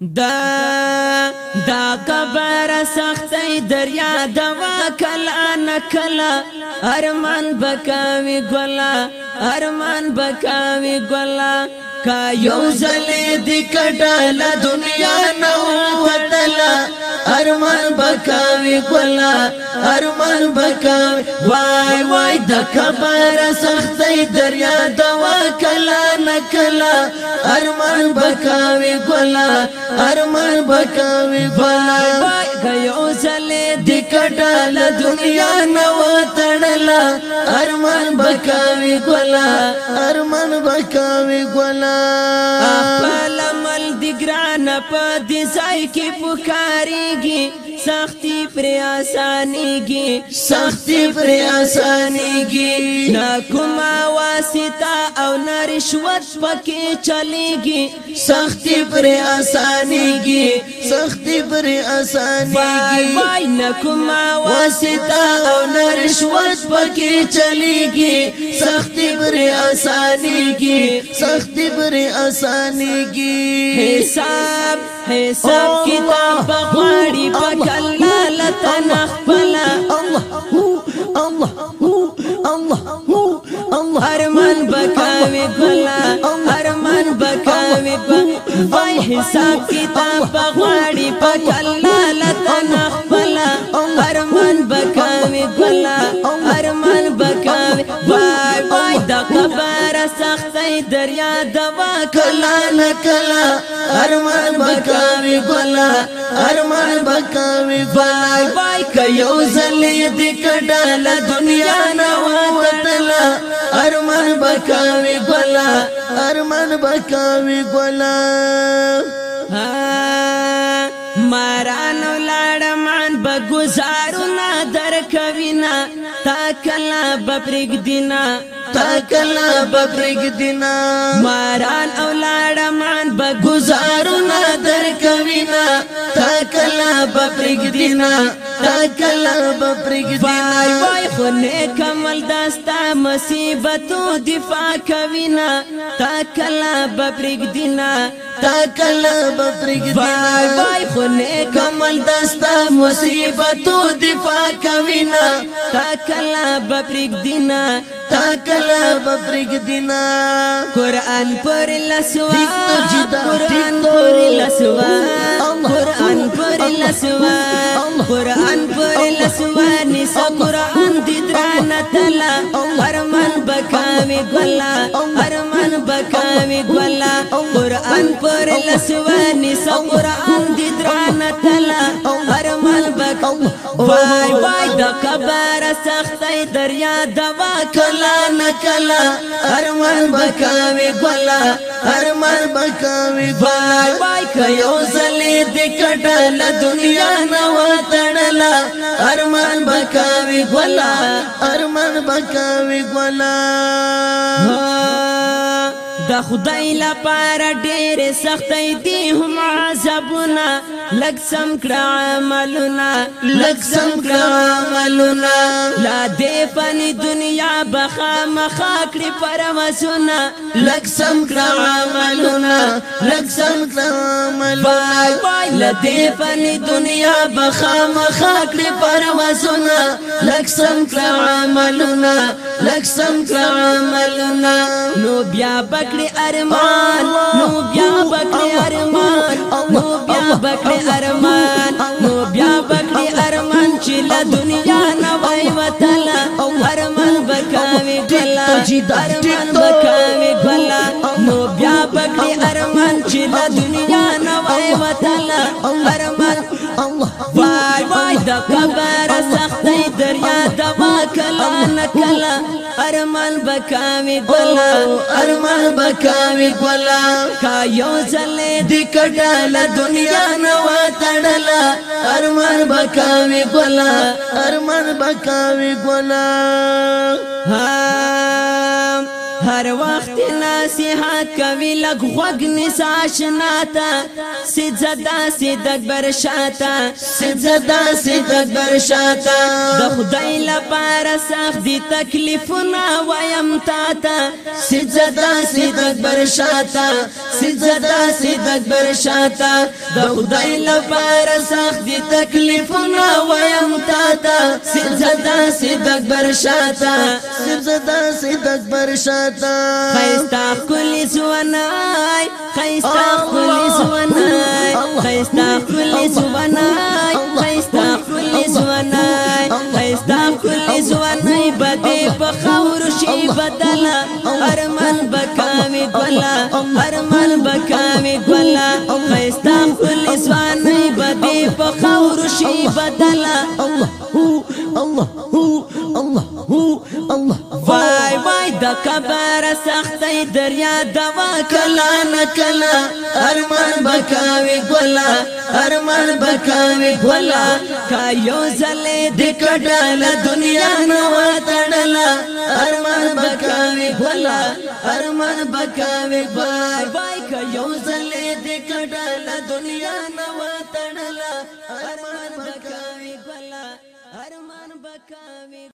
دا دا قبر سختي دریا دوا کلا نکلا ارمان بکاوی گلا ارمان بکاوی گلا کا یو زلی دی کډاله دنیا نو وتلا ارمان بکاوی ګلا ارمان بکاوی وای وای د کبر سختې دریا دوا کلا نکلا ارمان بکاوی ګلا ارمان بکاوی وای وای غيو زلې د کډال دنیا نو تړلا ارمان بکاوی ګلا ارمان بکاوی ګلا خپل مل دی ګران په دې ځای کې پکاريږي آسانیږي سختی پر آسانیږي سختی پر آسانیږي نا کومه واسطه او نه رشوت پکې چلیږي سختی پر آسانیږي سختی پر آسانیږي وای وای نا کومه واسطه او نه رشوت پکې چلیږي سختی پر آسانیږي سختی پر آسانیږي حساب حساب كتاب غاري غواړي لا لاله الله هو الله هو الله هو الله هرمن بكاوي بلا بكاوي بلا وای حساب كتاب غاري پکل لا تنه خپل بكاوي بلا هرمن بكاوي باي باي د دریا دوا کلا نکلا ارمان بکاوی بلا ارمان بکاوی بلا وای کيو زلې دې کډال دنیا نوا وتلا ارمان بکاوی بلا ارمان بکاوی بلا ها ماران لاړمان بگزارونه در کوینا تا کلا بپرګ دینا تا کلا بپرګ دینا ماران او لاړمان بگزارونه در کوینا تا کلا بپرګ دینا تا کلا بپرګ دی وای وای خو نیک عمل داستا مصیبتو دفاع کوینا تا کلا بپرګ دینا تا کلا بپرګ دینا وای وای خو نیک عمل داستا مصیبتو دفاع کوینا تا کلا بپرګ دینا تا کلا بپرګ دینا قران پر لسوا قران پر لسوا قران پر لسوا قران हरमान पर लसवानी सकुरान दिद्रान तला हरमान बकावी गोला हरमान बकावी गोला कुरान पर लसवानी सकुरान दिद्रान तला हरमान बकाव वाय वाय د कबर सख्तई बकावी बकावी कयो ارمان بکاوی ګلا ارمان بکاوی ګلا د خدای لپاره ډېر سختي دي هم عذابونه لک سم کړه عملونه لک سم کړه عملونه لا دې فني دنیا بخا مخا کړې پرمسونه لک سم کړه عملونه لک سم کړه عملونه لا دې فني دنیا بخا مخا کړې پرمسونه لک سم کړه عملونه لک سم کړه عملونه نو بیا بکړه بکړي ارمان نو بیا بکړي ارمان نو بیا بکړي ارمان نو بیا بکړي ارمان چې له دنیا نه وای وتل ارمان بکاوي ګلا ارمان بکاوي ګلا نو بیا بکړي ارمان چې له دنیا نه وای وتل ارمان الله وای وای د قبر سختې دریا کلا نکلا ارمان بکاوی گلا ارمان بکاوی گلا کا یو زلې د کډاله دنیا نو تړلا ارمان بکاوی گلا ارمان بکاوی گلا ها هر وخت نصیحت کوي لګ غوګ نسا شناتا سجدا سید اکبر شاتا سجدا سید اکبر شاتا د خدای لپاره سخت دي تکلیفونه وایم تا تا سجدا سید اکبر شاتا سجدا سید اکبر شاتا د خدای لپاره سخت دي تکلیفونه وایم تا تا سجدا سید اکبر شاتا سجدا سید اکبر شاتا تا خيستا خولي سواناي خيستا خولي سواناي خيستا خولي سواناي خيستا خولي سواناي خيستا خولي سواناي بدي بخور شي بدلا ارمن بكامي گلا ارمن بكامي گلا خيستا خولي سواناي بدي بخور شي بدلا الله هو الله هو الله هو الله د قبر سختې دریا دوا کلا نکلا ارمان بکاوي ګلا ارمان بکاوي ګلا کایو زلې د کډل دنیا نو تړلا ارمان بکاوي ګلا ارمان بکاوي بای بای کایو زلې د کډل دنیا نو تړلا ارمان بکاوي ګلا ارمان بکاوي